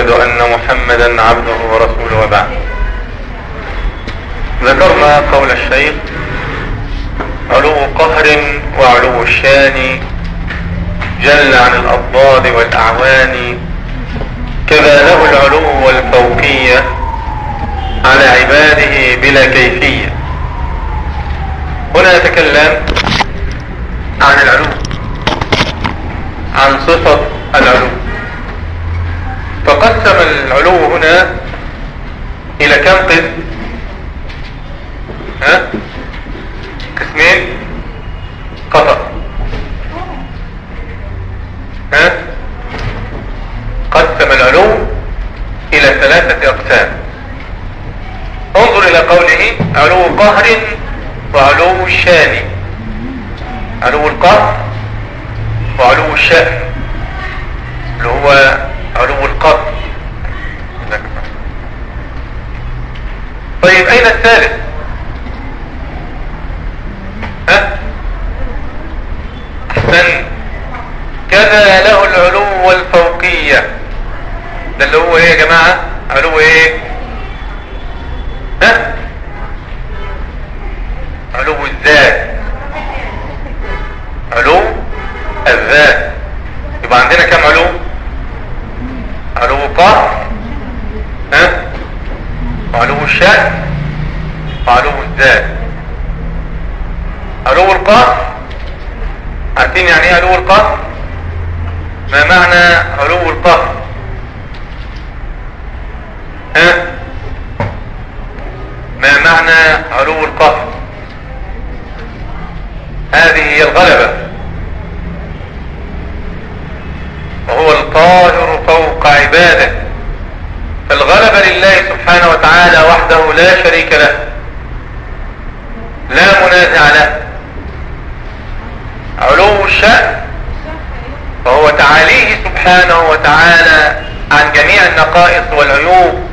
وأشهد أن محمدا عبده ورسوله وبعد. ذكرنا قول الشيخ علو قهر وعلو الشان جل عن الأضداد والأعوان كذا له العلو والفوقية على عباده بلا كيفية. هنا نتكلم عن العلو عن صفة العلو. فقسم العلو هنا إلى كم قسم؟ ها؟ قسمين؟ قطر. ها؟ قسم العلو إلى ثلاثة أقسام. انظر إلى قوله علو قهر وعلو الشان علو القهر وعلو الشأن اللي هو علو القهر طيب أين الثالث؟ ها؟ أحسن. كذا له العلو والفوقية. ده اللي هو إيه يا جماعة؟ علو إيه؟ ها؟ علو الذات. علو الذات يبقى عندنا كم علو قهر ها؟ وعلو الشأن وعلو الذات علو القهر عارفين يعني إيه علو القهر ما معنى علو القهر ها ما معنى علو القهر هذه هي الغلبة وهو القاهر فوق عباده فالغلبة لله سبحانه وتعالى وحده لا شريك له لا منازع له علو الشأن فهو تعاليه سبحانه وتعالى عن جميع النقائص والعيوب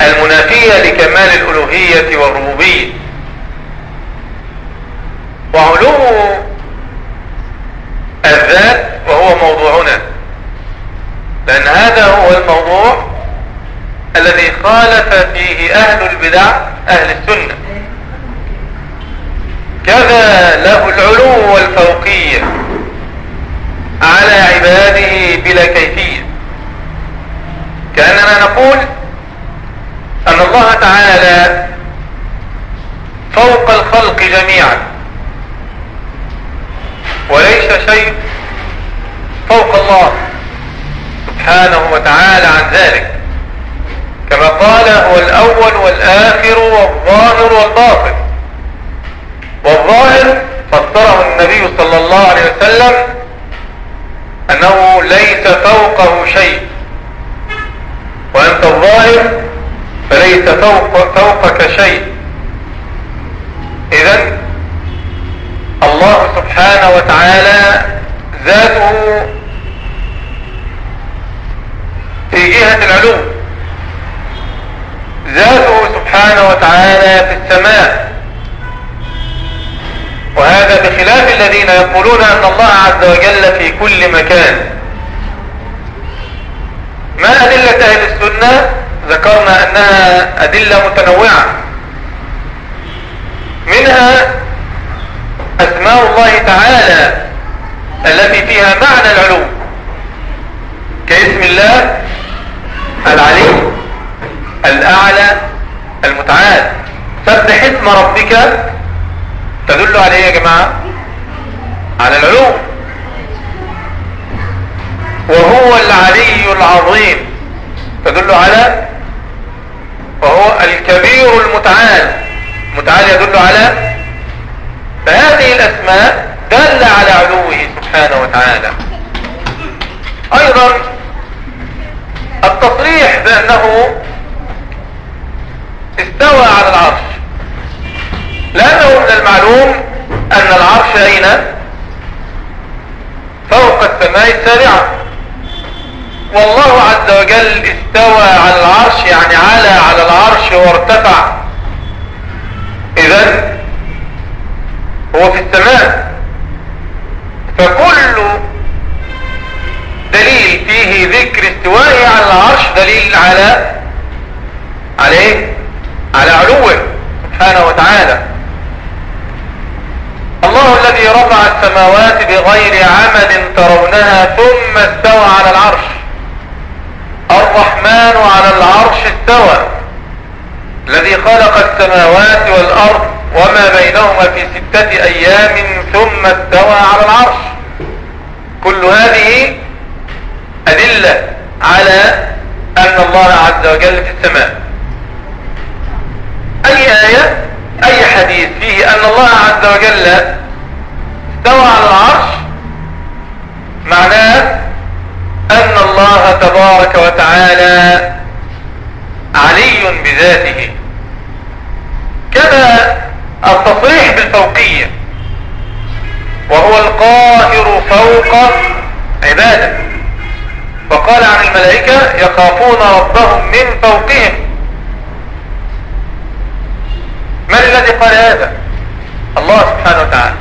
المنافية لكمال الألوهية والربوبية وعلو الذات وهو موضوعنا لأن هذا هو الموضوع الذي خالف فيه أهل البدع أهل السنة كذا له العلو والفوقية على عباده بلا كيفية كأننا نقول أن الله تعالى فوق الخلق جميعا. وليس شيء فوق الله سبحانه وتعالى عن ذلك. كما قال هو الأول والآخر والظاهر والباطن. والظاهر فسره النبي صلى الله عليه وسلم أنه ليس فوقه شيء. وأنت الظاهر فليس فوق فوقك شيء. إذا الله سبحانه وتعالى ذاته في جهة العلو ذاته سبحانه وتعالى في السماء. وهذا بخلاف الذين يقولون أن الله عز وجل في كل مكان. ما أدلة أهل السنة؟ ذكرنا أنها أدلة متنوعة. منها أسماء الله تعالى التي فيها معنى العلو كاسم الله العلي الأعلى المتعال. سبح اسم ربك تدل عليه يا جماعة على العلو وهو العلي العظيم تدل على وهو الكبير المتعال. المتعال يدل على فهذه الأسماء دل على علوه سبحانه وتعالى. أيضا التصريح بأنه استوى على العرش لأنه من المعلوم أن العرش أين؟ فوق السماء السابعة. والله عز وجل استوى على العرش يعني على على العرش وارتفع. إذا هو في السماء. فكل دليل فيه ذكر استوائه على العرش دليل على عليه؟ على علوه سبحانه وتعالى. الله الذي رفع السماوات بغير عمد ترونها ثم استوى على العرش. الرحمن على العرش استوى. الذي خلق السماوات والأرض وما بينهما في ستة أيام ثم استوى على العرش. كل هذه أدلة على أن الله عز وجل في السماء. أي آية؟ أي حديث فيه أن الله عز وجل استوى على العرش؟ معناه أن الله تبارك وتعالى علي بذاته. كما التصريح بالفوقية. وهو القاهر فوق عبادة. فقال عن الملائكة يخافون ربهم من فوقهم. من الذي قال هذا؟ الله سبحانه وتعالى.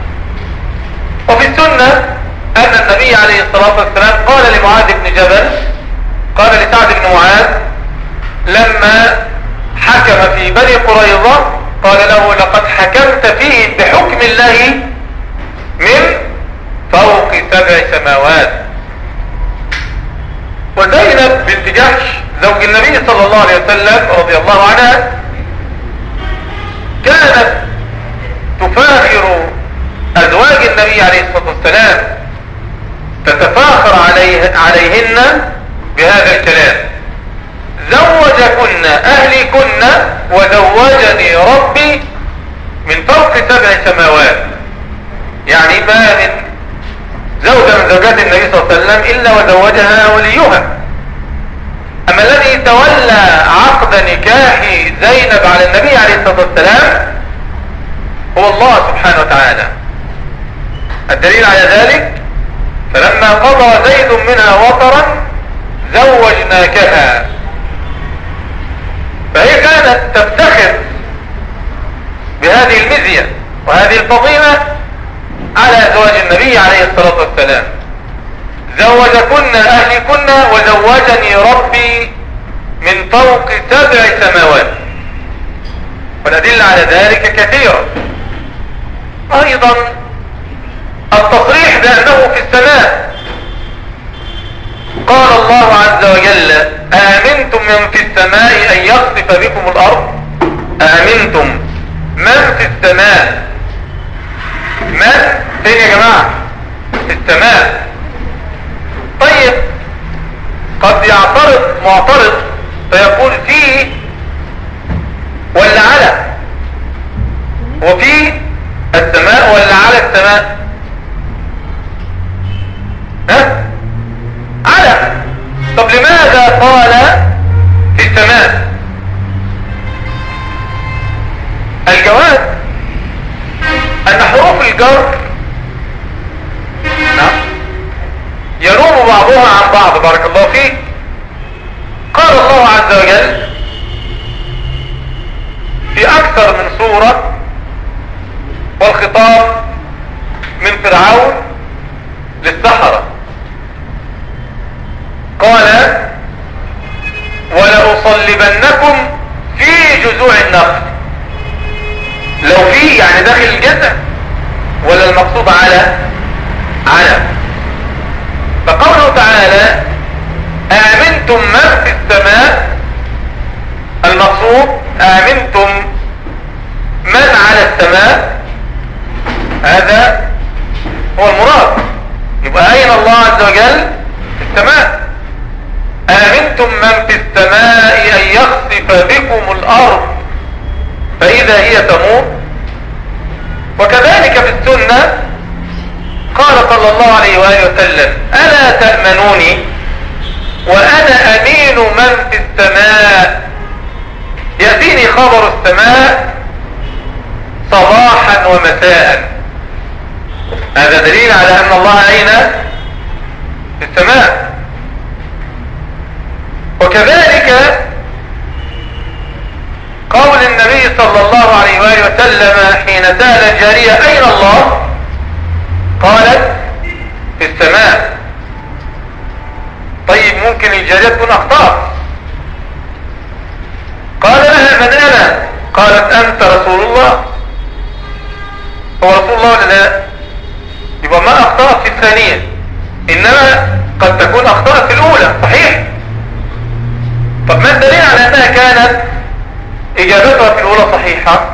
وفي السنة أن النبي عليه الصلاة والسلام قال لمعاذ بن جبل قال لسعد بن معاذ لما حكم في بني قريظة قال له لقد حكمت فيه بحكم الله من فوق سبع سماوات. وزينب بنت جحش زوج النبي صلى الله عليه وسلم رضي الله عنها كانت تفاخر أزواج النبي عليه الصلاة والسلام تتفاخر عليه عليهن بهذا الكلام. زوجكن أهلكن وزوجني ربي من فوق سبع سماوات. يعني ما من زوجة من زوجات النبي صلى الله عليه وسلم إلا وزوجها وليها. أما الذي تولى عقد نكاح زينب على النبي عليه الصلاة والسلام هو الله سبحانه وتعالى. الدليل على ذلك فلما قضى زيد منها وطرا زوجناكها. فهي كانت تفتخر بهذه المزية وهذه الفضيلة على أزواج النبي عليه الصلاة والسلام. زوجكن أهلكن وزوجني ربي من فوق سبع سماوات. والأدلة على ذلك كثيرة. أيضا التصريح بأنه في السماء قال الله عز وجل آمنتم من في السماء أن يخسف بكم الأرض؟ آمنتم. من في السماء؟ من؟ فين يا جماعة؟ في السماء. طيب. قد يعترض معترض فيقول فيه ولا على وفي السماء ولا على السماء. ها؟ على. طب لماذا قال في السماء الجواب أن حروف الجر نعم ينوب بعضها عن بعض بارك الله فيك. قال الله عز وجل في أكثر من الجارية أين الله؟ قالت في السماء. طيب ممكن الجارية تكون أخطأت. قال لها من أنا؟ قالت أنت رسول الله. هو رسول الله ولا لا؟ يبقى ما أخطأت في الثانية. إنما قد تكون أخطأت في الأولى. صحيح؟ طب ما الدليل على أنها كانت إجابتها في الأولى صحيحة؟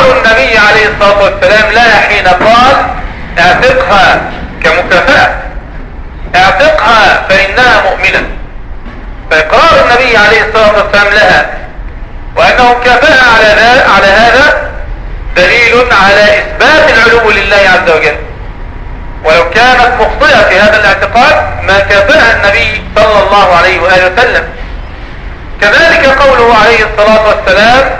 اقرار النبي عليه الصلاة والسلام لها حين قال اعتقها كمكافأة. اعتقها فإنها مؤمنة. فإقرار النبي عليه الصلاة والسلام لها. وأنه كافأها على, على هذا دليل على إثبات العلو لله عز وجل. ولو كانت مخطئة في هذا الاعتقاد ما كافأها النبي صلى الله عليه وآله وسلم. كذلك قوله عليه الصلاة والسلام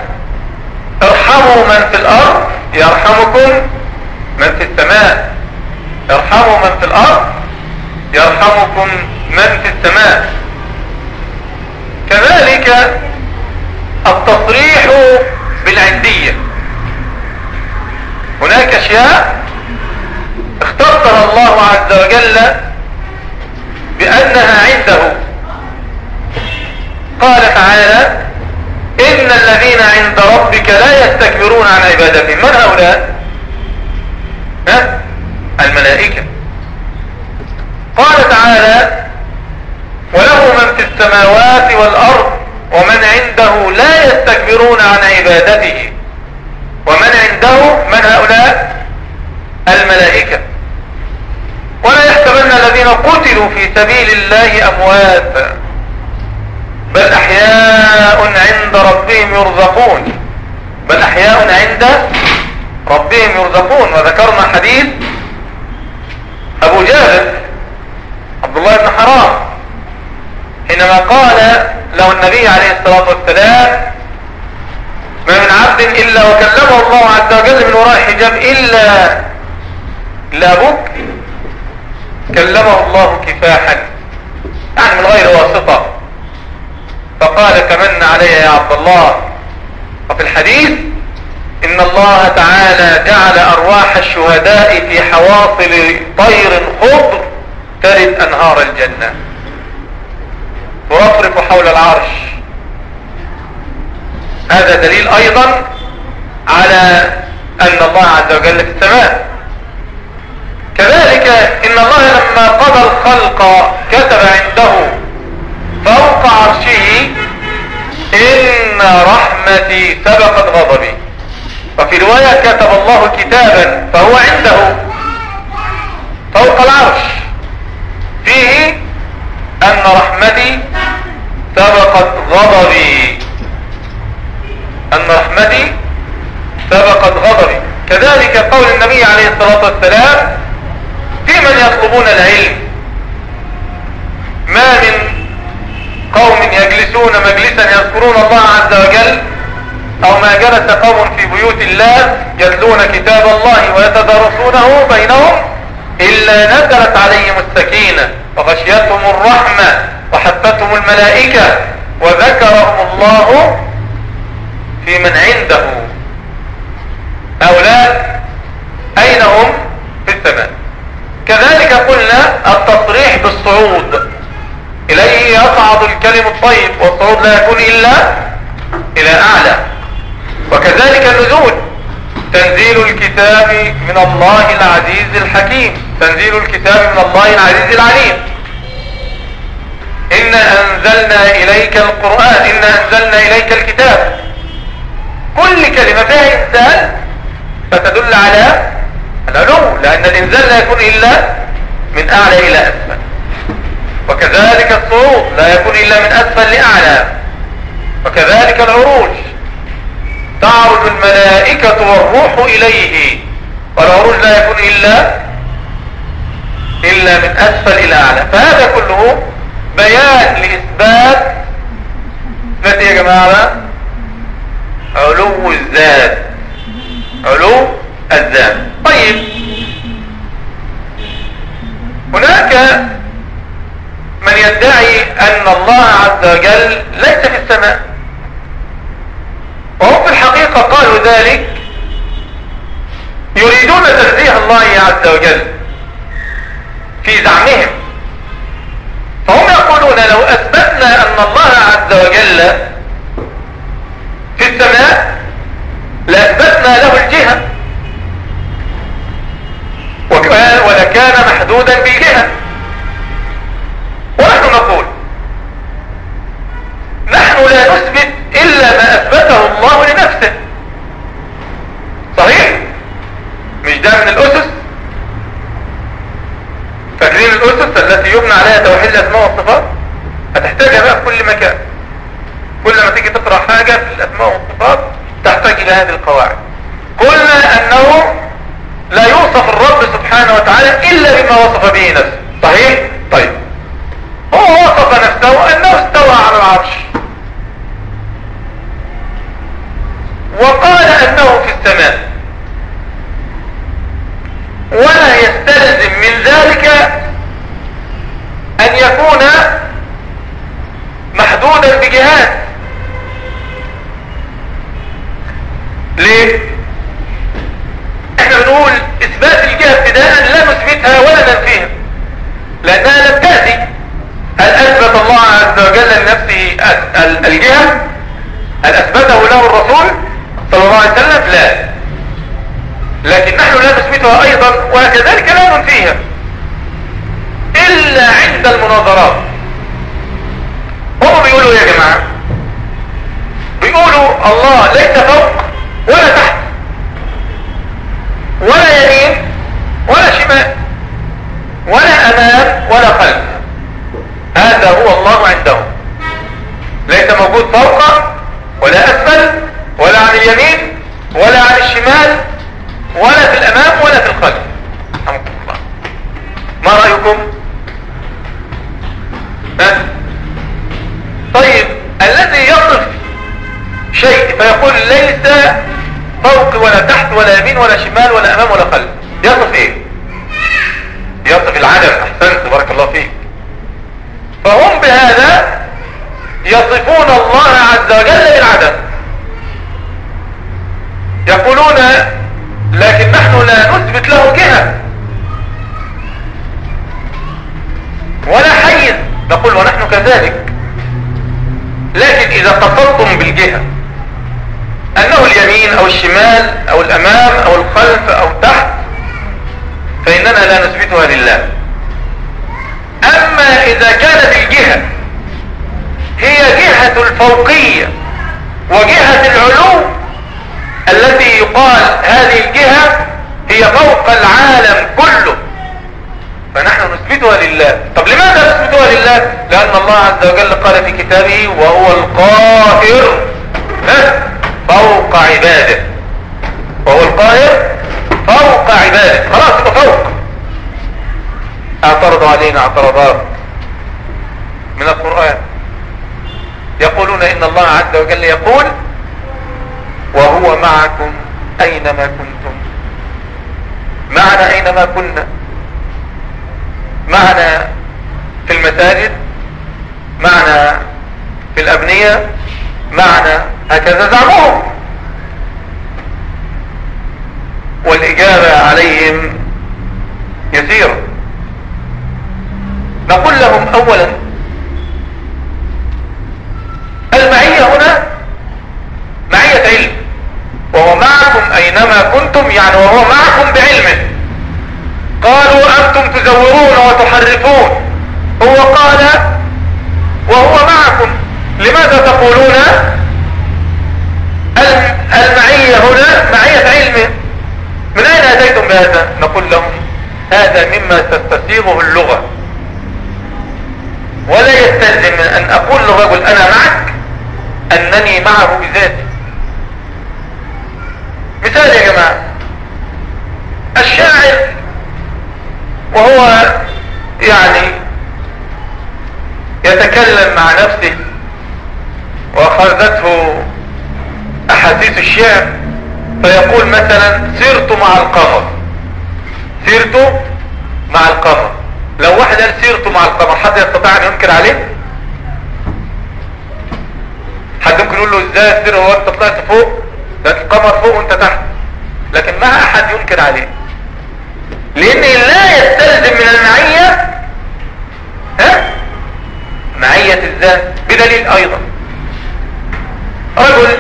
ارحموا من في الأرض يرحمكم من في السماء. ارحموا من في الأرض يرحمكم من في السماء. كذلك التصريح بالعندية هناك أشياء اختصر الله عز وجل بأنها عنده. قال تعالى ان الذين عند ربك لا يستكبرون عن عبادته من هؤلاء؟ ها؟ الملائكة. قال تعالى وله من في السماوات والارض ومن عنده لا يستكبرون عن عبادته. ومن عنده؟ من هؤلاء؟ الملائكة. ولا يحسبن الذين قتلوا في سبيل الله أموات بل أحياء عند ربهم يرزقون. بل أحياء عند ربهم يرزقون. وذكرنا حديث أبو جابر عبد الله بن حرام حينما قال له النبي عليه الصلاة والسلام ما من عبد إلا وكلمه الله عز وجل من وراء حجاب إلا لا بك كلمه الله كفاحا. يعني من غير واسطة. فقال تمن علي يا عبد الله. وفي الحديث إن الله تعالى جعل أرواح الشهداء في حواصل طير خضر ترد أنهار الجنة. ترفرف حول العرش. هذا دليل أيضا على أن الله عز وجل في السماء كذلك إن الله لما قضى الخلق كتب عنده فوق عرشه إن رحمتي سبقت غضبي. وفي رواية كتب الله كتابا فهو عنده فوق العرش. فيه أن رحمتي سبقت غضبي. أن رحمتي سبقت غضبي. كذلك قول النبي عليه الصلاة والسلام في من يطلبون العلم ما من قوم يجلسون مجلسا يذكرون الله عز وجل أو ما جلس قوم في بيوت الله يتلون كتاب الله ويتدرسونه بينهم إلا نزلت عليهم السكينة وغشيتهم الرحمة وحفتهم الملائكة وذكرهم الله في من عنده. هؤلاء أين هم في السماء؟ كذلك قلنا التصريح بالصعود. إليه يصعد الكلم الطيب والصعود لا يكون إلا إلى أعلى. وكذلك النزول. تنزيل الكتاب من الله العزيز الحكيم. تنزيل الكتاب من الله العزيز العليم. إنا أنزلنا إليك القرآن. إنا أنزلنا إليك الكتاب. كل كلمة فيها إنزال فتدل على العلو لأن الإنزال لا يكون إلا من أعلى إلى أسفل. وكذلك الصعود لا يكون إلا من أسفل لأعلى. وكذلك العروج. تعرج الملائكة والروح إليه. والعروج لا يكون إلا إلا من أسفل إلى أعلى. فهذا كله بيان لإثبات إثبات يا جماعة. علو الذات. علو الذات. طيب. هناك من يدعي أن الله عز وجل ليس في السماء. وهم في الحقيقة قالوا ذلك يريدون تنزيه الله عز وجل في زعمهم. فهم يقولون لو أثبتنا أن الله عز وجل في السماء لأثبتنا له الجهة. ولكان محدودا بالجهة. ونحن نقول نحن لا نثبت إلا ما أثبته الله لنفسه. صحيح؟ مش ده من الأسس؟ فاكرين الأسس التي يبنى عليها توحيد الأسماء والصفات؟ هتحتاجها بقى في كل مكان. كل ما تيجي تقرأ حاجة في الأسماء والصفات تحتاج إلى هذه القواعد. قلنا أنه لا يوصف الرب سبحانه وتعالى إلا بما وصف به نفسه صحيح طيب هو وصف نفسه انه استوى على العرش وقال انه في السماء ولا يستلزم من ذلك ان يكون محدودا بجهات ليه إحنا بنقول اثبات الجهة ابتداء لا نثبتها ولا ننفيها لانها لم تأتي هل اثبت الله عز وجل لنفسه الجهة هل اثبته له الرسول صلى الله عليه وسلم لا لكن نحن لا نثبتها أيضا وكذلك لا ننفيها الا عند المناظرات هم بيقولوا يا جماعة بيقولوا الله ليس فوق ولا تحت ولا يمين ولا شمال ولا امام ولا خلف هذا هو الله عندهم ليس موجود فوق ولا اسفل ولا عن اليمين ولا عن الشمال ولا في الامام ولا في الخلف رحمكم الله ما رأيكم ها؟ طيب الذي يصف شيء فيقول ليس فوق ولا تحت ولا يمين ولا شمال ولا أمام ولا خلف. يصف إيه؟ يصف العدم أحسنت بارك الله فيك. فهم بهذا يصفون الله عز وجل بالعدم. يقولون لكن نحن لا نثبت له جهة. ولا حيز. نقول ونحن كذلك. لكن إذا قصدتم بالجهة أنه اليمين أو الشمال أو الأمام أو الخلف أو تحت فإننا لا نثبتها لله. أما إذا كانت الجهة هي جهة الفوقية وجهة العلو التي يقال هذه الجهة هي فوق العالم كله. فنحن نثبتها لله. طب لماذا نثبتها لله؟ لأن الله عز وجل قال في كتابه وهو القاهر فوق عباده. وهو القاهر فوق عباده. خلاص فوق. اعترضوا علينا اعتراضات من القرآن. يقولون إن الله عز وجل يقول وهو معكم أينما كنتم. معنا أينما كنا. معنا في المساجد معنا في الأبنية معنا هكذا زعمهم. والإجابة عليهم يسيرة. نقول لهم اولا المعية هنا معية علم وهو معكم أينما كنتم يعني وهو معكم بعلمه. قالوا أنتم تزورون وتحرفون. هو قال وهو معكم. لماذا تقولون المعية هنا؟ معية علمه من أين أتيتم بهذا؟ نقول لهم هذا مما تستسيغه اللغة. ولا يستلزم من أن أقول للرجل أنا معك أنني معه بذاتي. مثال يا جماعة الشاعر وهو يعني يتكلم مع نفسه واخذته أحاديث الشعر فيقول مثلا سرت مع القمر. سرت مع القمر. لو واحد قال سيرته مع القمر حد يستطيع أن ينكر عليه؟ حد ممكن يقول له إزاي السير هو انت طلعت فوق لكن القمر فوق وأنت تحت. لكن ما أحد ينكر عليه. لأن لا يستلزم من المعية ها؟ دليل أيضا. رجل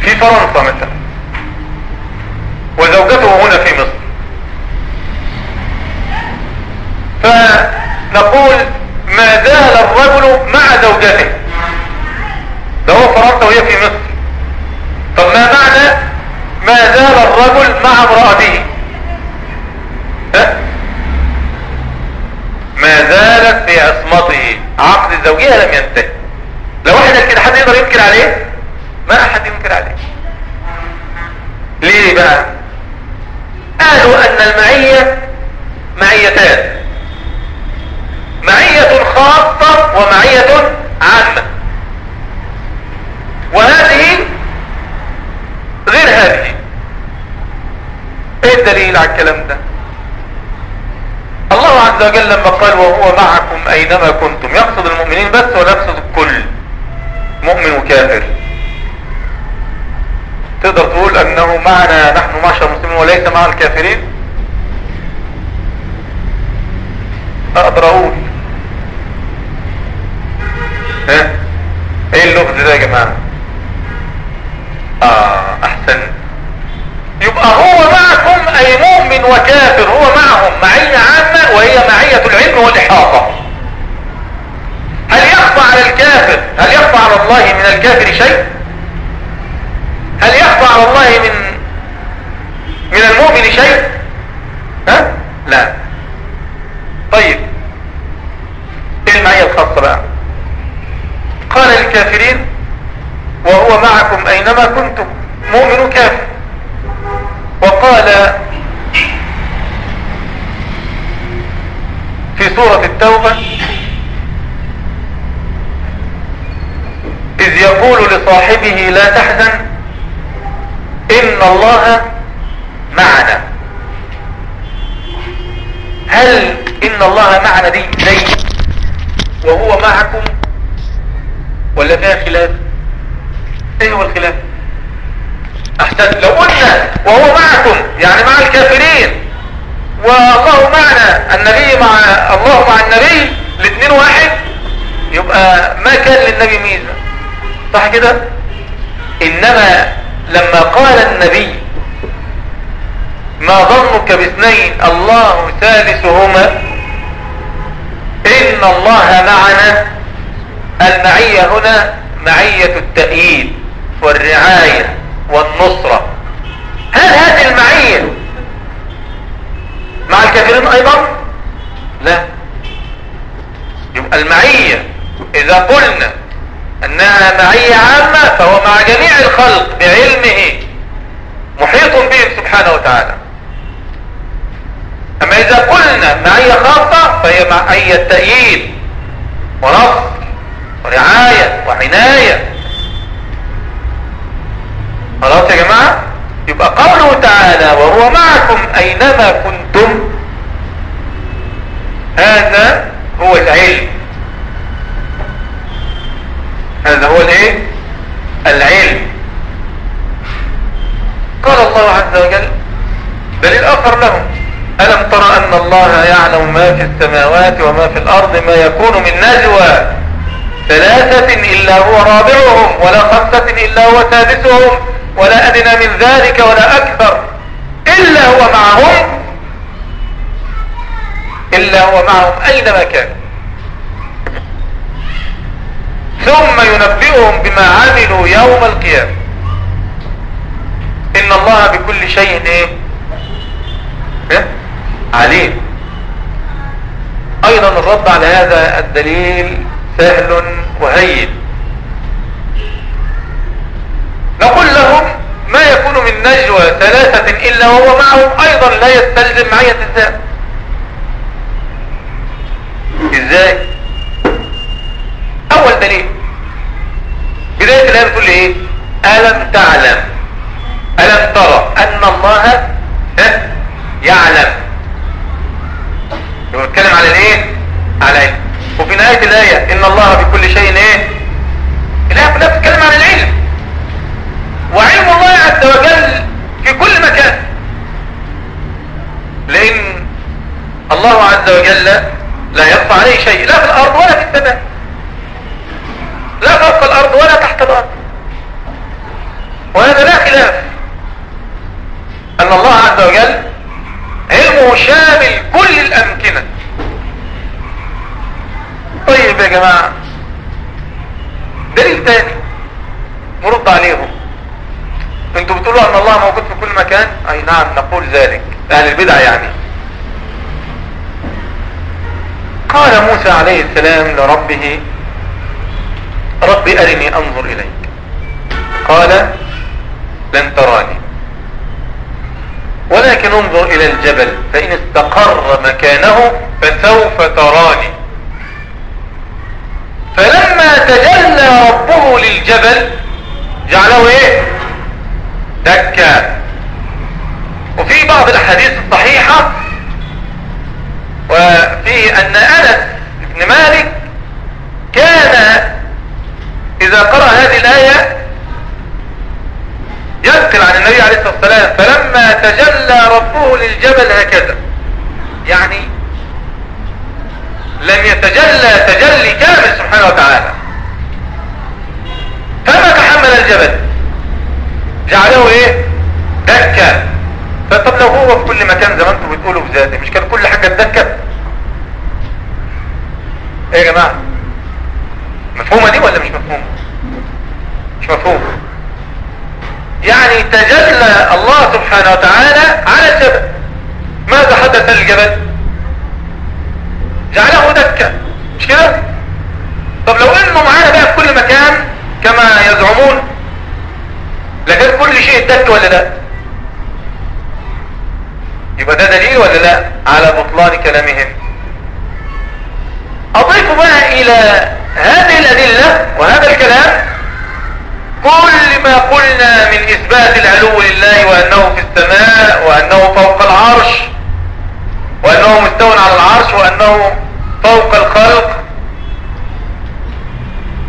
في فرنسا مثلا وزوجته هنا في مصر. فنقول ما زال الرجل مع زوجته. ده هو فرنسا وهي في مصر. طب ما معنى ما زال الرجل مع امرأته؟ ما زالت في عصمته عقد الزوجية لم ينتهي. لو إحنا كده حد يقدر ينكر عليه؟ ما أحد ينكر عليه. ليه بقى؟ قالوا أن المعية معيتان. معية خاصة ومعية عامة. وهذه غير هذه. إيه الدليل على الكلام ده؟ الله عز وجل لما قال وهو معكم أينما كنتم يقصد المؤمنين بس ولا يقصد الكل. مؤمن وكافر. تقدر تقول أنه معنا نحن معشر المسلمين وليس مع الكافرين؟ أقدر أقول. ها؟ إيه اللغز ده يا جماعة آه احسن يبقى هو معكم اي مؤمن وكافر هو معهم معية عامة وهي معية العلم والاحاطة هل يخفى على الكافر هل يخفى على الله من الكافر شيء هل يخفى على الله من من المؤمن شيء ها لا طيب إيه المعية الخاصة بقى قال للكافرين وهو معكم اينما كنتم مؤمن كافر وقال في سورة التوبة إذ يقول لصاحبه لا تحزن إن الله معنا هل إن الله معنا دي زي وهو معكم ولا فيها خلاف إيه هو الخلاف احسن لو قلنا وهو معكم يعني مع الكافرين والله معنا النبي مع الله مع النبي الاثنين واحد يبقى ما كان للنبي ميزة صح كده انما لما قال النبي ما ظنك باثنين الله ثالثهما. إن الله معنا المعية هنا معية التأييد والرعاية والنصرة. هل هذه المعية مع الكافرين أيضا؟ لا. يبقى المعية إذا قلنا أنها معية عامة فهو مع جميع الخلق بعلمه محيط بهم سبحانه وتعالى. أما إذا قلنا معية خاصة فهي معية تأييد ونصر ورعاية وعناية. خلاص يا جماعة؟ يبقى قوله تعالى وهو معكم أينما كنتم. هذا هو العلم. هذا هو الإيه؟ العلم. قال الله عز وجل دليل اخر لهم. ألم ترى أن الله يعلم ما في السماوات وما في الأرض ما يكون من نجوى؟ ثلاثة إلا هو رابعهم ولا خمسة إلا هو سادسهم ولا أدنى من ذلك ولا أكثر إلا هو معهم. إلا هو معهم أينما كان. ثم ينبئهم بما عملوا يوم القيامة. إن الله بكل شيء إيه, إيه؟ عليم أيضا الرد على هذا الدليل سهل وهين. نقول لهم ما يكون من نجوى ثلاثة إلا وهو معهم أيضا لا يستلزم معية الذات إزاي؟ أول دليل. بداية الآية بتقول إيه؟ ألم تعلم؟ ألم ترى أن الله يعلم. يبقى بيتكلم على الايه؟ على وفي نهاية الآية إن الله بكل شيء إيه؟ الآية كلها بتتكلم عن العلم. وعلم الله عز وجل في كل مكان. لأن الله عز وجل لا يخفى عليه شيء لا في الأرض ولا في السماء. لا فوق الأرض ولا تحت الأرض. وهذا لا خلاف. أن الله عز وجل علمه شامل كل الأمكنة. طيب يا جماعة دليل تاني نرد عليهم. أنتوا بتقولوا أن الله موجود في كل مكان؟ أي نعم نقول ذلك. أهل البدع يعني. قال موسى عليه السلام لربه رب أرني أنظر إليك. قال لن تراني. ولكن انظر إلى الجبل فإن استقر مكانه فسوف تراني. فلما تجلى ربه للجبل جعله إيه؟ دكا. وفي بعض الأحاديث الصحيحة وفي أن أنس بن مالك كان إذا قرأ هذه الآية يذكر عن النبي عليه الصلاة والسلام فلما تجلى ربه للجبل هكذا. يعني لم يتجلى تجلي كامل سبحانه وتعالى. فما تحمل الجبل؟ جعله إيه؟ دكة فطب لو هو في كل مكان زي ما أنتم بتقولوا في ذاته مش كان كل حاجة دكة إيه يا جماعة؟ مفهومة دي ولا مش مفهومة؟ مش مفهومة يعني تجلى الله سبحانه وتعالى على الجبل. ماذا حدث للجبل؟ جعله دكة. مش كده؟ طب لو إنه معانا بقى في كل مكان كما يزعمون لكن كل شيء دك ولا لا؟ يبقى ده دليل ولا لا على بطلان كلامهم؟ أضيف بقى إلى هذه الأدلة وهذا الكلام كل ما قلنا من إثبات العلو لله وأنه في السماء وأنه فوق العرش وأنه مستوى على العرش وأنه فوق الخلق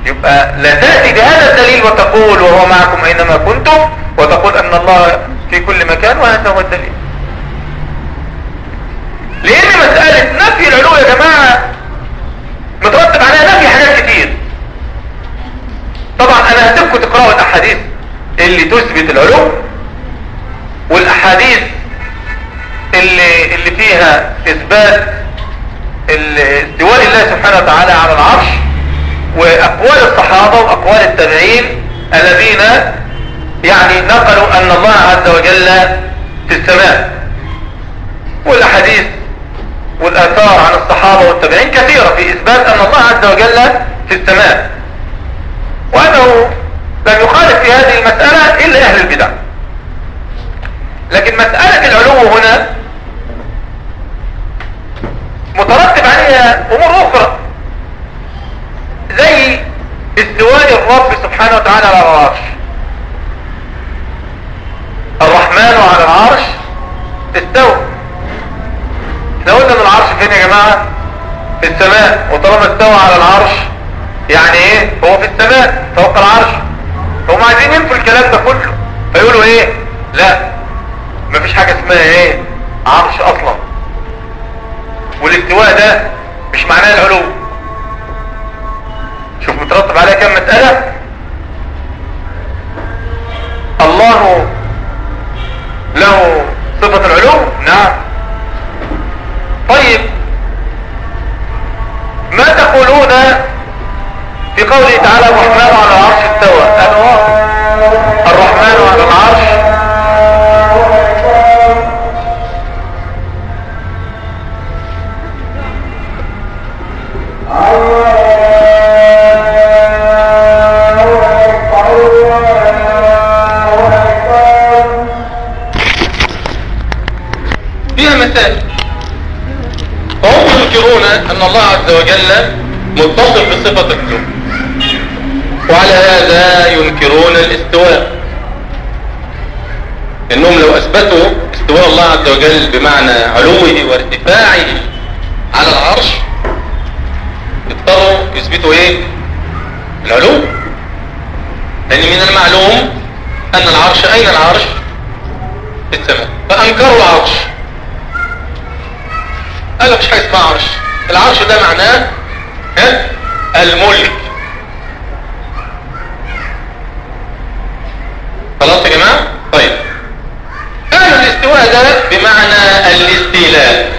يبقى لا تأتي بهذا الدليل وتقول وهو معكم أينما كنتم وتقول أن الله في كل مكان وهذا هو الدليل. لأن مسألة نفي العلو يا جماعة مترتب عليها نفي حاجات كتير. طبعا أنا هسيبكم تقرأوا الأحاديث اللي تثبت العلو والأحاديث اللي, اللي فيها إثبات استواء الله سبحانه وتعالى على العرش وأقوال الصحابة وأقوال التابعين الذين يعني نقلوا أن الله عز وجل في السماء. والأحاديث والآثار عن الصحابة والتابعين كثيرة في إثبات أن الله عز وجل في السماء. وأنه لم يخالف في هذه المسألة إلا أهل البدع. لكن مسألة العلو هنا مترتب عليها أمور أخرى. زي استواء الرب سبحانه وتعالى على العرش. الرحمن على العرش استوى. إحنا قلنا إن العرش فين يا جماعة؟ في السماء. وطالما استوى على العرش يعني إيه؟ هو في السماء فوق العرش. هم عايزين ينفوا الكلام ده كله. فيقولوا إيه؟ لا مفيش حاجة اسمها إيه؟ عرش أصلا. والاستواء ده مش معناه العلو. شوف مترتب عليها كم مسألة؟ الله له صفة العلو؟ نعم. طيب ما تقولون في قوله تعالى الرحمن على العرش استوى. الرحمن على العرش. ينكرون أن الله عز وجل متصف بصفة العلو وعلى هذا ينكرون الاستواء. إنهم لو أثبتوا استواء الله عز وجل بمعنى علوه وارتفاعه على العرش اضطروا يثبتوا إيه؟ العلو. لأن من المعلوم أن العرش أين العرش؟ في السماء. فأنكروا العرش. قال مفيش حاجة اسمها عرش. العرش ده معناه ها؟ الملك. خلاص يا جماعة؟ طيب. معنى الاستواء ده بمعنى الاستيلاء.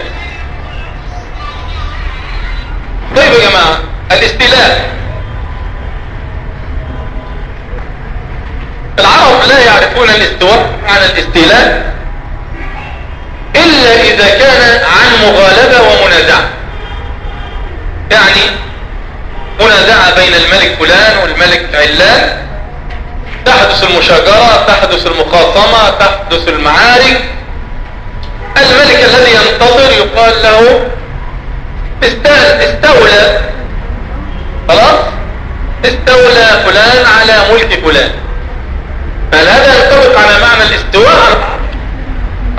طيب يا جماعة الاستيلاء. العرب لا يعرفون الاستواء عن الاستيلاء إلا إذا كان عن مغالبة ومنازعة. يعني منازعة بين الملك فلان والملك علان. تحدث المشاجرة تحدث المخاصمة تحدث المعارك. الملك الذي ينتظر يقال له استولى. خلاص؟ استولى فلان على ملك فلان. هل هذا ينطبق على معنى الاستواء؟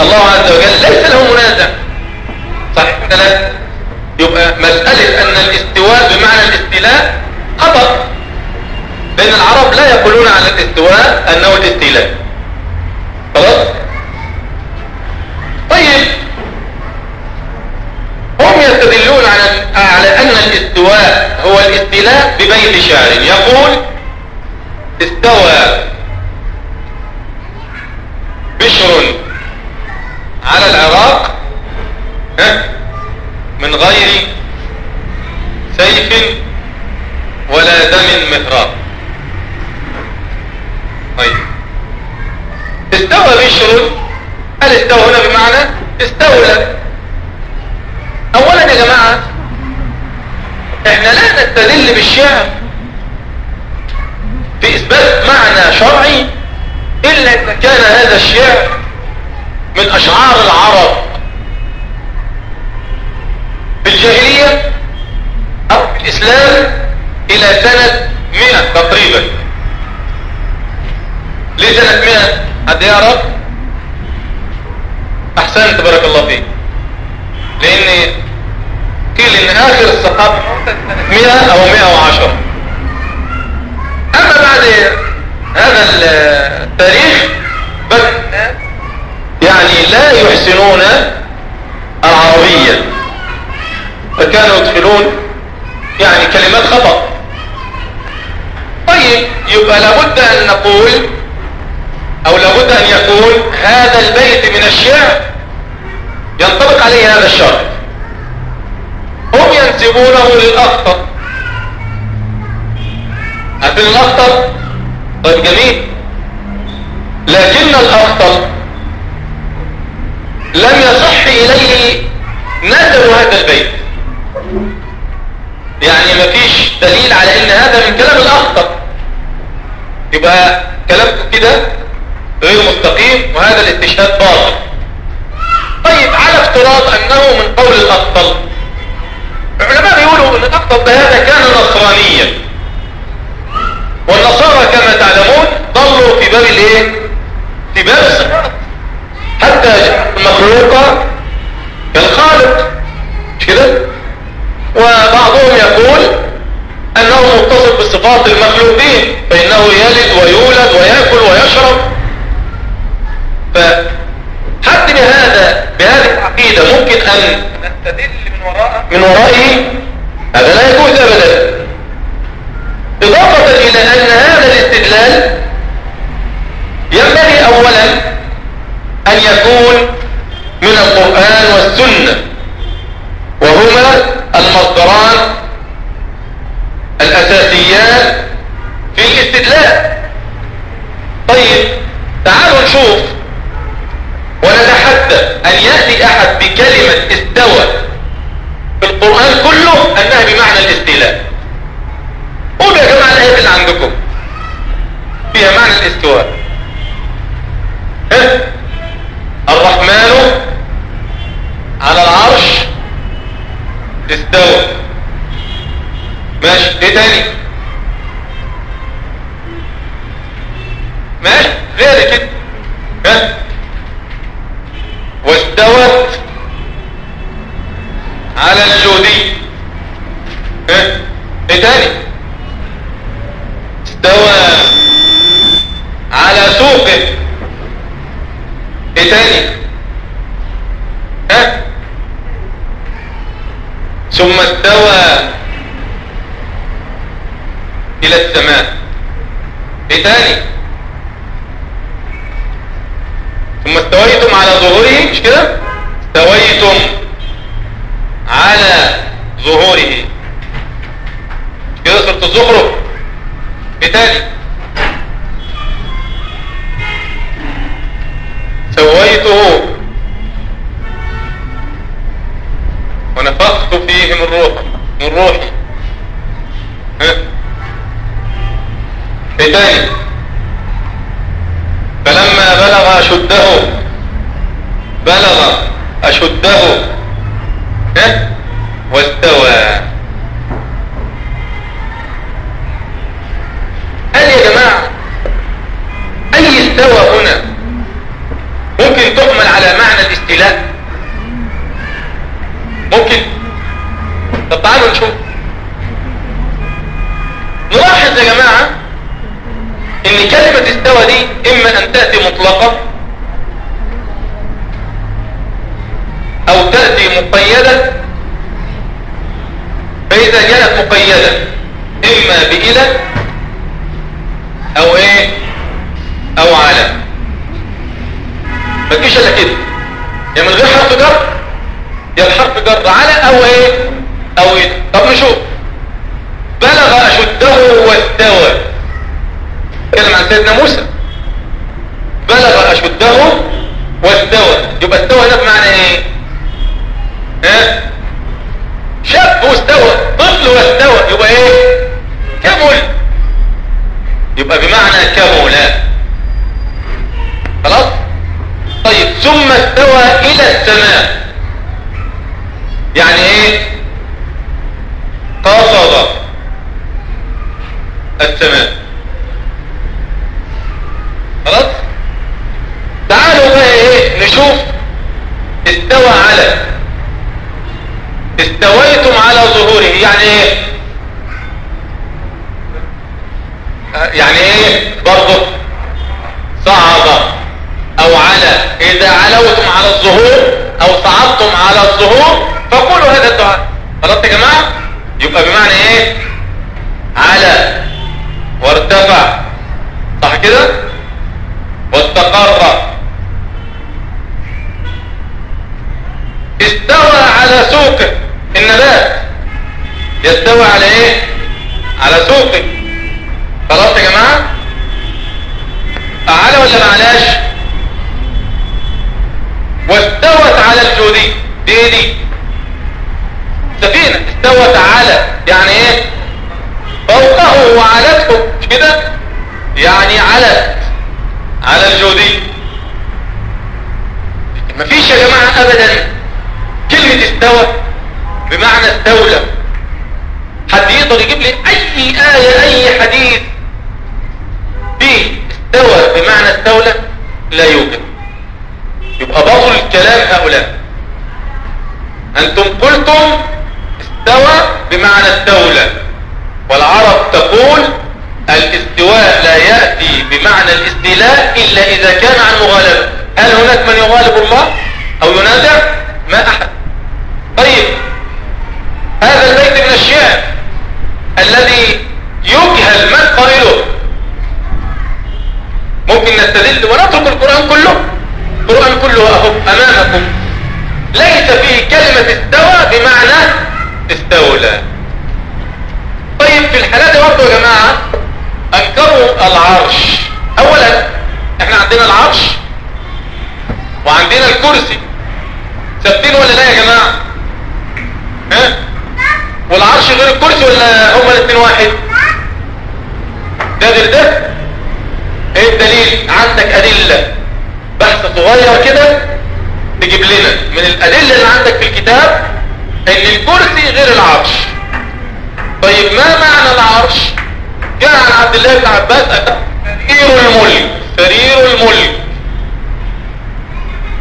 الله عز وجل ليس له منازع. صحيح لا؟ يبقى مسألة أن الاستواء بمعنى الاستيلاء خطأ. لأن العرب لا يقولون على الاستواء أنه الإستيلاء. خلاص؟ طيب. هم يستدلون على على أن الاستواء هو الاستيلاء ببيت شعر. يقول استوى بشر على العراق من غير سيف ولا دم مهراق طيب استوى بشر هل استوى هنا بمعنى استولى اولا يا جماعة إحنا لا نستدل بالشعر في إثبات معنى شرعي إلا اذا كان هذا الشعر من أشعار العرب. في الجاهلية أو في الإسلام إلى سنة مئة تقريبا. ليه سنة مئة حد يعرف احسنت بارك الله فيك. لأن قيل إن آخر الصحابة مئة أو مئة وعشرة أما بعد هذا التاريخ بس يعني لا يحسنون العربية. فكانوا يدخلون يعني كلمات خطأ. طيب يبقى لابد أن نقول أو لابد أن يكون هذا البيت من الشعر ينطبق عليه هذا الشرط هم ينسبونه للأخطر. عارفين الأخطر طيب جميل. لكن الأخطر لم يصح إليه نسب هذا البيت. يعني مفيش دليل على إن هذا من كلام الأخطر. يبقى كلامكم كده؟ غير مستقيم وهذا الاستشهاد باطل. طيب على افتراض أنه من قول الاخطل العلماء بيقولوا إن الاخطل هذا كان نصرانيا. والنصارى كما تعلمون ضلوا في باب الإيه؟ في باب الصفات حتى المخلوق كالخالق. مش كده؟ وبعضهم يقول أنه متصف بصفات المخلوقين فإنه يلد ويولد ويأكل ويشرب. فحد بهذا بهذه العقيدة. ممكن أن نستدل من وراءه. من ورائه؟ هذا لا يجوز ابدا. إضافة إلى أن هذا الاستدلال ينبغي اولا أن يكون من القرآن والسنة وهما المصدران الأساسيان في الاستدلال. طيب تعالوا نشوف ونتحدى ان يأتي احد بكلمة استوى في القرآن كله انها بمعنى الاستيلاء قولوا يا جماعة الايه اللي عندكم فيها معنى الاستواء ها الرحمن على العرش استوى ماشي إيه تاني ماشي غير كده ها واستوت على الجودي ها إيه تاني استوى على سوقه إيه تاني ها ثم استوى إلى السماء إيه تاني ثم استويتم على ظهوره مش كده استويتم على ظهوره كده سورة الزخرف إيه تاني فيه من روح من روحي ها إيه تاني فلما بلغ اشده بلغ اشده ها واستوى قال يا جماعة اي استوى هنا ممكن تحمل على معنى الاستيلاء ممكن طب تعالوا نشوف نلاحظ يا جماعة ان كلمة استوى دي اما ان تأتي مطلقة أو تأتي مقيدة فاذا جاءت مقيدة اما بإلى أو إيه أو على ما تجيش الا كده يا من غير حرف جر يا الحرف جر على أو إيه أو إيه طب نشوف بلغ اشده واستوى كلام عن سيدنا موسى بلغ اشده واستوى يبقى استوى ده بمعنى إيه ها شاب واستوى طفل واستوى يبقى إيه كمل يبقى بمعنى كمل خلاص طيب ثم استوى إلى السماء يعني إيه؟ قصد السماء خلاص؟ تعالوا بقى إيه؟ نشوف استوى على استويتم على ظهوره. يعني إيه؟ يعني إيه؟ برضه صعد أو على إذا علوتم على الظهور أو صعدتم على الظهور فقولوا هذا الدعاء. خلاص يا جماعة؟ يبقى بمعنى إيه؟ على. وارتفع. صح كده؟ واستقر. استوى على سوقه النبات. يستوى على إيه؟ على سوقه خلاص يا جماعة؟ اعلى ولا معلاش واستوت على الجودي. دي دي؟ سفينة استوت على يعني إيه؟ فوقه وعلته. كده؟ يعني علت على الجودي. مفيش يا جماعة ابدا. كلمة استوى بمعنى استولى. حد يقدر يجيب لي أي آية أي حديث؟ فيه استوى بمعنى استولى؟ لا يوجد. يبقى باطل الكلام هؤلاء. أنتم قلتم بمعنى استولى والعرب تقول الاستواء لا يأتي بمعنى الاستيلاء إلا إذا كان عن مغالبة. هل هناك من يغالب الله أو ينازع؟ ما أحد. طيب هذا البيت من الشعر الذي يجهل من قائله ممكن نستدل ونترك القرآن كله. القرآن كله أهو أمامكم. ليس فيه كلمة استوى بمعنى استولى. في الحالات دي برضه يا جماعة انكروا العرش. اولا إحنا عندنا العرش وعندنا الكرسي. ثابتين ولا لا يا جماعة؟ ها؟ والعرش غير الكرسي ولا هما الاثنين واحد؟ ده غير ده؟ إيه الدليل؟ عندك أدلة. بحث صغير كده تجيب لنا. من الأدلة اللي عندك في الكتاب إن الكرسي غير العرش. طيب ما معنى العرش. جاء عبد الله بن عباس سرير الملك سرير الملك.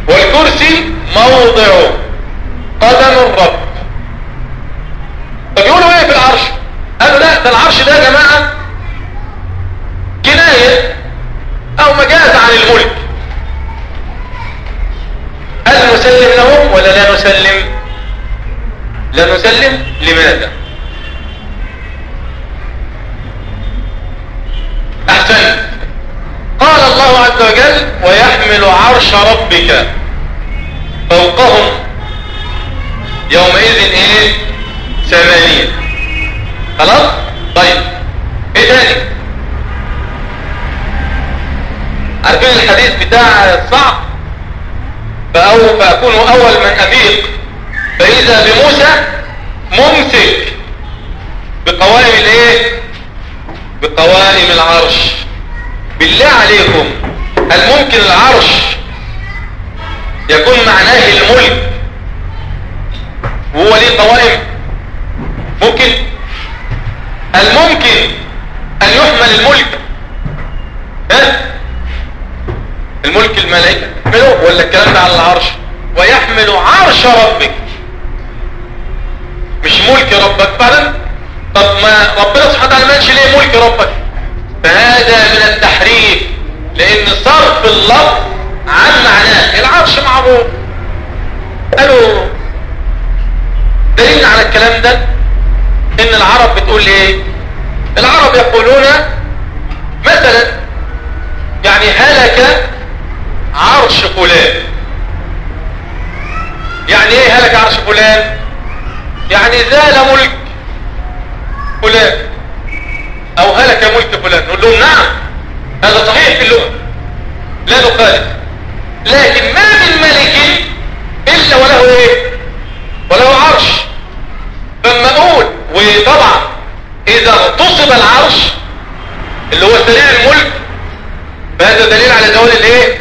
والكرسي موضع قدم الرب. طب يقولوا إيه في العرش؟ قالوا لا ده العرش ده يا جماعة كناية أو مجاز عن الملك. هل نسلم لهم ولا لا نسلم؟ لا نسلم لماذا احسن قال الله عز وجل ويحمل عرش ربك فوقهم يومئذ إيه؟ ثمانية خلاص؟ طيب إيه تاني؟ عارفين الحديث بتاع الصعب فأو فأكون أول من أفيق. فإذا بموسى بقوائم الإيه؟ بقوائم العرش. بالله عليكم هل ممكن العرش يكون معناه الملك. وهو ليه قوائم ممكن. هل ممكن أن يحمل الملك. ها؟ الملك الملائكة. يحمله ولا الكلام ده على العرش؟ ويحمل عرش ربك. مش ملك ربك فعلا؟ طب ما ربنا سبحانه وتعالى ما قالش ليه ملك ربك؟ فهذا من التحريف. معناه العرش معروف قالوا دليل على الكلام ده إن العرب بتقول إيه؟ العرب يقولون مثلا يعني هلك عرش فلان. يعني إيه هلك عرش فلان؟ يعني زال ملك فلان أو هلك ملك فلان. نقول لهم نعم هذا صحيح في اللغة. لا نخالف. لكن ما من ملك الا وله إيه وله عرش أقول وطبعا إذا اغتصب العرش اللي هو سريع الملك فهذا دليل على زوال الإيه؟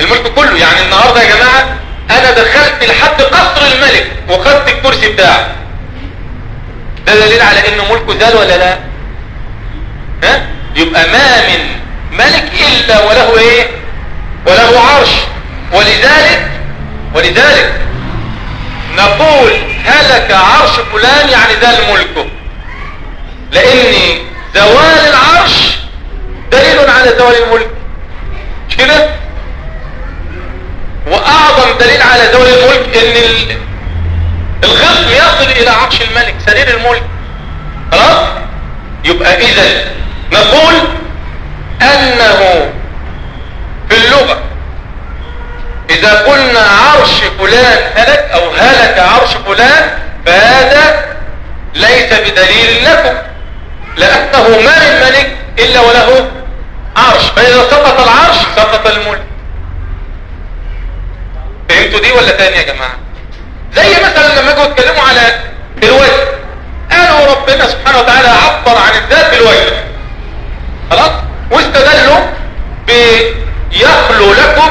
الملك كله. يعني النهاردة يا جماعة أنا دخلت لحد قصر الملك وخدت الكرسي بتاعه. ده دليل على إنه ملكه زال ولا لا؟ ها؟ يبقى ما من ملك إلا وله إيه؟ وله عرش. ولذلك ولذلك نقول هلك عرش فلان يعني زال ملكه لأن زوال العرش دليل على زوال الملك. مش كده؟ وأعظم دليل على زوال الملك إن الخصم يصل إلى عرش الملك سرير الملك. خلاص؟ يبقى إذا نقول أنه في اللغة إذا قلنا عرش فلان هلك أو هلك عرش فلان فهذا ليس بدليل لكم لأنه ما من ملك إلا وله عرش فإذا سقط العرش سقط الملك. فهمتوا دي ولا تاني يا جماعة؟ زي مثلا لما جوا اتكلموا على الوجه قالوا ربنا سبحانه وتعالى عبر عن الذات بالوجه. خلاص؟ واستدلوا بيخلو لكم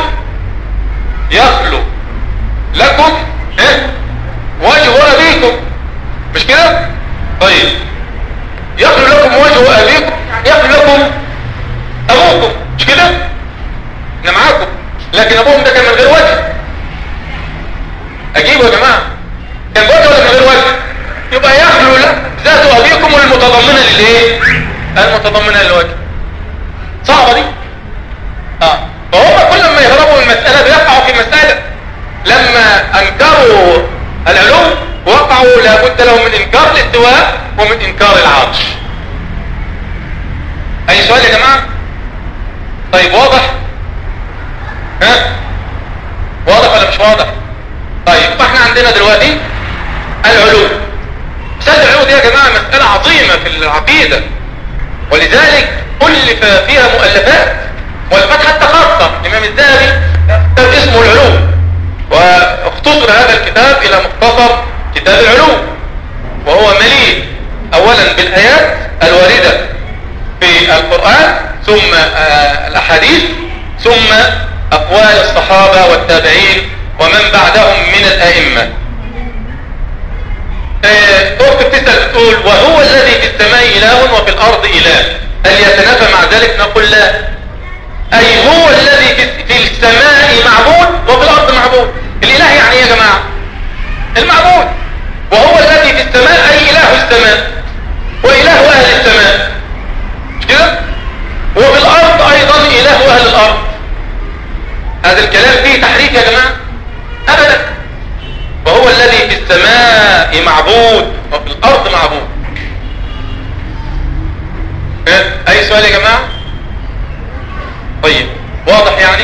لكم إيه؟ وجه ابيكم مش كده؟ طيب. يخلو لكم وجه ابيكم يخلو لكم أبوكم. مش كده؟ إحنا معاكم. لكن أبوهم ده كان من غير وجه. أجيبه يا جماعة. كان وجه ولا من غير وجه؟ يبقى يخلو ذات أبيكم المتضمنة للإيه؟ المتضمنة للوجه. صعبة دي؟ آه. فهم كل ما يهربوا من في مسألة لما أنكروا العلوم وقعوا لابد لهم من إنكار الاستواء ومن إنكار العرش. أي سؤال يا جماعة؟ طيب واضح؟ ها؟ واضح ولا مش واضح؟ طيب فاحنا عندنا دلوقتي العلوم مسألة العلوم دي يا جماعة مسألة عظيمة في العقيدة. ولذلك ألف فيها مؤلفات مؤلفات حتى خاصة. الإمام الذهبي واختصر هذا الكتاب إلى مختصر كتاب العلوم وهو مليء أولا بالآيات الواردة في القرآن ثم آه الأحاديث ثم أقوال الصحابة والتابعين ومن بعدهم من الأئمة. أخت بتسأل بتقول وهو الذي في السماء إله وفي الأرض إله. هل يتنافى مع ذلك نقول لا. أي هو الذي في السماء معبود وفي الأرض معبود. الإله يعني إيه يا جماعة؟ المعبود. وهو الذي في السماء أي إله السماء؟ وإله أهل السماء. مش كده وفي الأرض أيضا إله أهل الأرض. هذا الكلام فيه تحريف يا جماعة؟ أبدا. وهو الذي في السماء معبود وفي الأرض معبود. أي سؤال يا جماعة؟ طيب واضح يعني؟